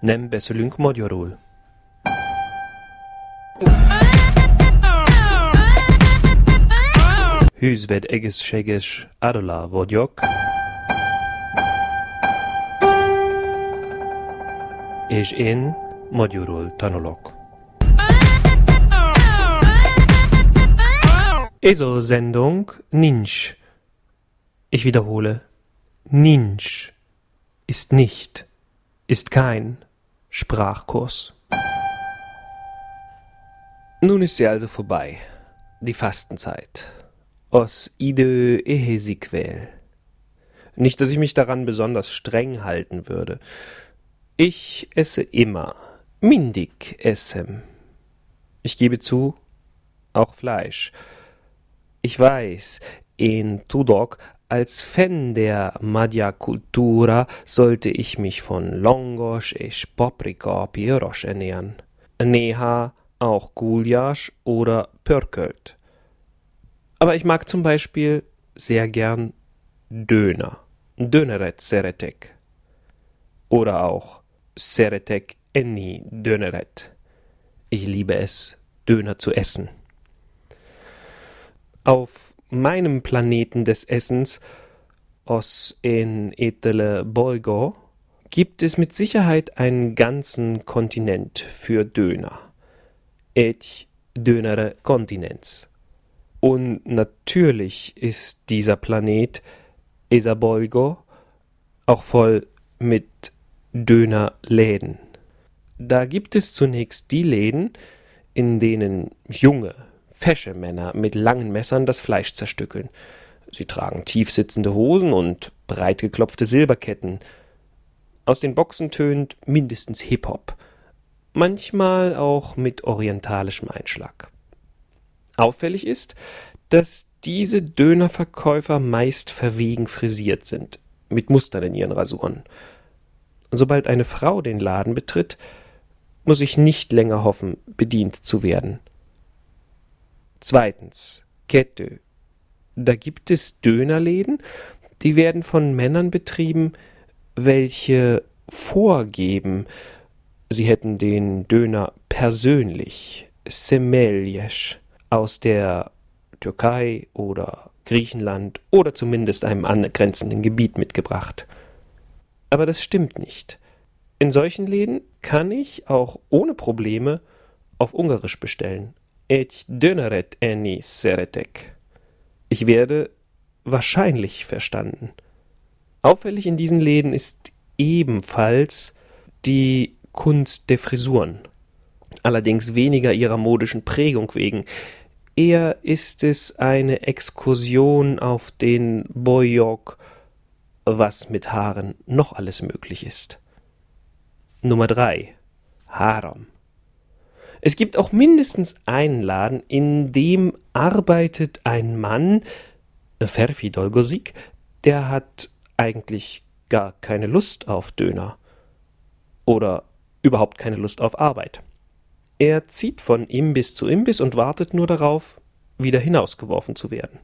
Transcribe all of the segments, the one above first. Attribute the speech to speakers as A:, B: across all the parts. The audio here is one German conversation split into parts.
A: Nem beszélünk magyarul. Hűzved egészséges Adela vagyok. És én magyarul tanulok. Ez a Sendung nincs. Ich wiederhole. Nincs ist nicht, ist kein Sprachkurs. Nun ist sie also vorbei, die Fastenzeit. Os ide ehesiquel. Nicht, dass ich mich daran besonders streng halten würde. Ich esse immer, mindig essem. Ich gebe zu, auch Fleisch. Ich weiß, in Tudok als Fan der Madhya-Kultura sollte ich mich von Longosch és Paprika Piros ernähren. Neha auch Gulyasch oder Pörkölt. Aber ich mag zum Beispiel sehr gern Döner. Döneret Seretek. Oder auch Seretek Enni Döneret. Ich liebe es, Döner zu essen. Auf meinem Planeten des Essens, Os en etele Boigo, gibt es mit Sicherheit einen ganzen Kontinent für Döner. Et Dönere Kontinents. Und natürlich ist dieser Planet Esabolgo auch voll mit Dönerläden. Da gibt es zunächst die Läden, in denen junge, fesche Männer mit langen Messern das Fleisch zerstückeln. Sie tragen tiefsitzende Hosen und breit geklopfte Silberketten. Aus den Boxen tönt mindestens Hip-Hop, manchmal auch mit orientalischem Einschlag. Auffällig ist, dass diese Dönerverkäufer meist verwegen frisiert sind, mit Mustern in ihren Rasuren. Sobald eine Frau den Laden betritt, muss ich nicht länger hoffen, bedient zu werden. Zweitens, Kette. Da gibt es Dönerläden, die werden von Männern betrieben, welche vorgeben, sie hätten den Döner persönlich, Semeljesch, aus der Türkei oder Griechenland oder zumindest einem angrenzenden Gebiet mitgebracht. Aber das stimmt nicht. In solchen Läden kann ich auch ohne Probleme auf Ungarisch bestellen et döneret eni seretek. Ich werde wahrscheinlich verstanden. Auffällig in diesen Läden ist ebenfalls die Kunst der Frisuren. Allerdings weniger ihrer modischen Prägung wegen. Eher ist es eine Exkursion auf den Boyok, was mit Haaren noch alles möglich ist. Nummer drei Harem. Es gibt auch mindestens einen Laden, in dem arbeitet ein Mann, Ferfi Dolgosik, der hat eigentlich gar keine Lust auf Döner oder überhaupt keine Lust auf Arbeit. Er zieht von Imbiss zu Imbiss und wartet nur darauf, wieder hinausgeworfen zu werden.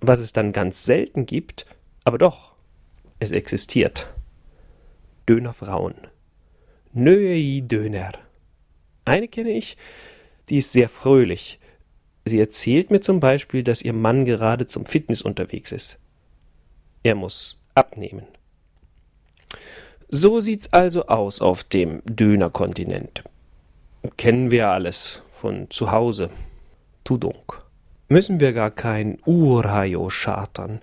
A: Was es dann ganz selten gibt, aber doch, es existiert. Dönerfrauen. Nöi Döner. Eine kenne ich, die ist sehr fröhlich. Sie erzählt mir zum Beispiel, dass ihr Mann gerade zum Fitness unterwegs ist. Er muss abnehmen. So sieht's also aus auf dem Dönerkontinent. Kennen wir alles von zu Hause. Tudung. Müssen wir gar kein Urhajo chartern.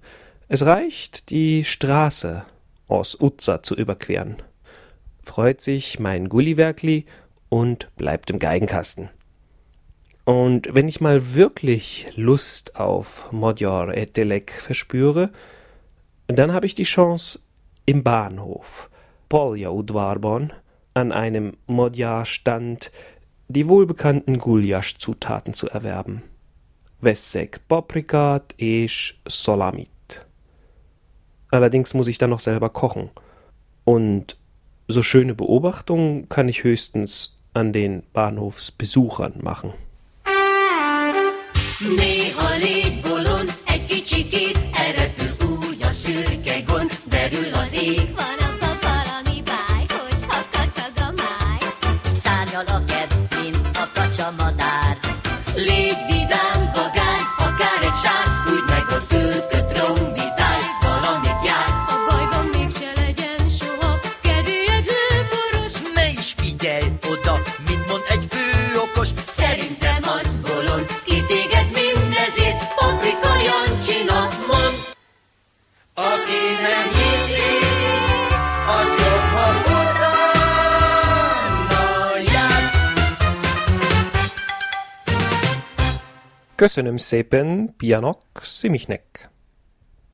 A: Es reicht, die Straße aus Uzza zu überqueren. Freut sich mein Gulliwerkli und bleibt im Geigenkasten. Und wenn ich mal wirklich Lust auf Modjor Etelek verspüre, dann habe ich die Chance, im Bahnhof Polja Udvarbon an einem Modjar-Stand die wohlbekannten Guljasch-Zutaten zu erwerben. Vessek Paprikat esch Solamit. Allerdings muss ich dann noch selber kochen. Und so schöne Beobachtungen kann ich höchstens an den Bahnhofsbesuchern machen. Légy vidám, vagány, akár egy sárc Köszönöm szépen, Pianok Simichnek.